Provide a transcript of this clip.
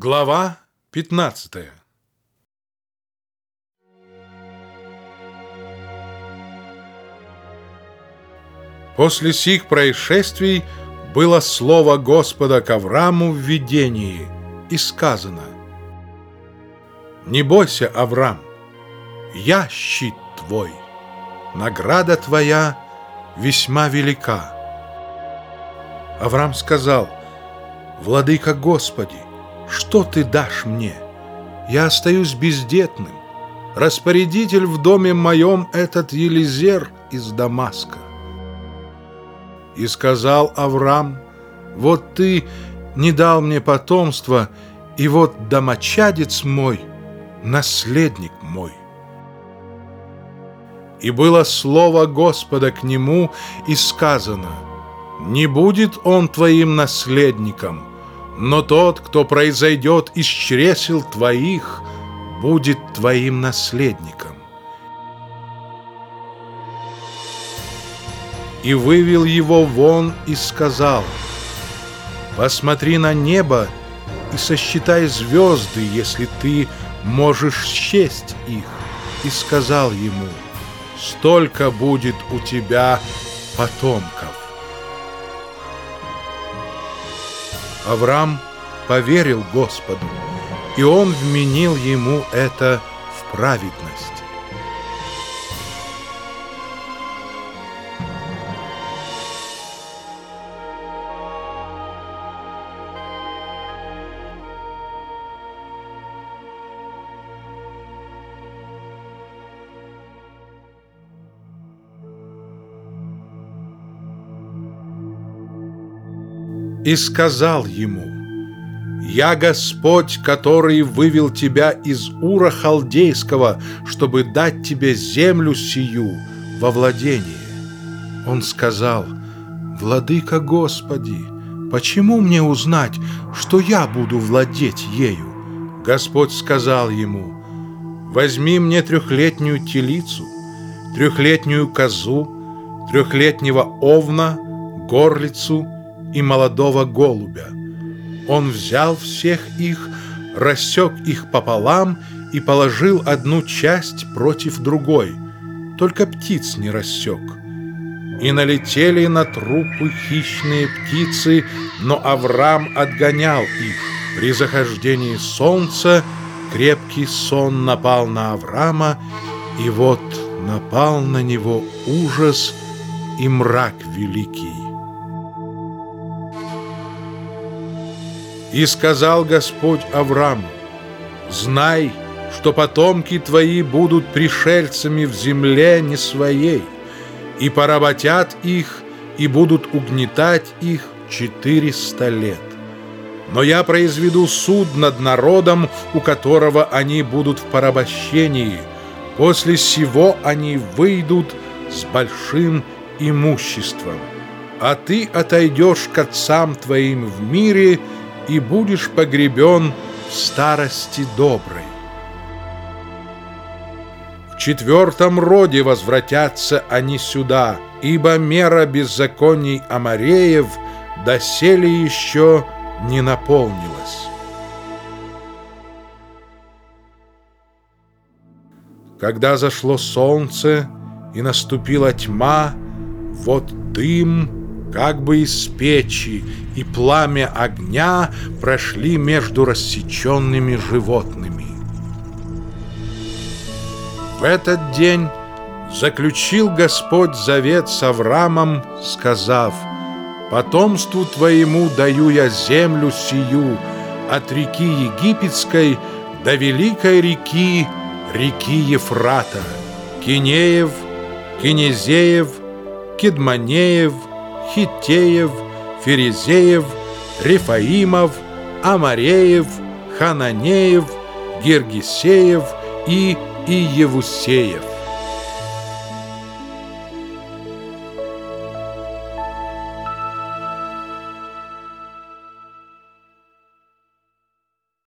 Глава 15 После сих происшествий было слово Господа к Аврааму в видении, и сказано «Не бойся, Авраам, я щит твой, награда твоя весьма велика». Авраам сказал «Владыка Господи, что ты дашь мне? Я остаюсь бездетным. Распорядитель в доме моем этот Елизер из Дамаска. И сказал Авраам, вот ты не дал мне потомства, и вот домочадец мой, наследник мой. И было слово Господа к нему, и сказано, «Не будет он твоим наследником, но тот, кто произойдет из чресел твоих, будет твоим наследником. И вывел его вон и сказал, «Посмотри на небо и сосчитай звезды, если ты можешь счесть их». И сказал ему, «Столько будет у тебя потомков». Авраам поверил Господу, и он вменил ему это в праведность. И сказал ему, «Я Господь, который вывел тебя из Ура Халдейского, чтобы дать тебе землю сию во владение». Он сказал, «Владыка Господи, почему мне узнать, что я буду владеть ею?» Господь сказал ему, «Возьми мне трехлетнюю телицу, трехлетнюю козу, трехлетнего овна, горлицу — и молодого голубя. Он взял всех их, рассек их пополам и положил одну часть против другой, только птиц не рассек. И налетели на трупы хищные птицы, но Авраам отгонял их. При захождении солнца крепкий сон напал на Авраама, и вот напал на него ужас и мрак великий. И сказал Господь Аврааму, «Знай, что потомки твои будут пришельцами в земле не своей, и поработят их, и будут угнетать их четыреста лет. Но я произведу суд над народом, у которого они будут в порабощении. После сего они выйдут с большим имуществом. А ты отойдешь к отцам твоим в мире, и будешь погребен в старости доброй. В четвертом роде возвратятся они сюда, ибо мера беззаконий Амареев доселе еще не наполнилась. Когда зашло солнце и наступила тьма, вот дым — как бы из печи, и пламя огня прошли между рассеченными животными. В этот день заключил Господь завет с Авраамом, сказав, «Потомству твоему даю я землю сию, от реки Египетской до великой реки, реки Ефрата, Кинеев, Кинезеев, Кедманеев, Хитеев, Ферезеев, Рефаимов, Амареев, Хананеев, Гергисеев и Иевусеев.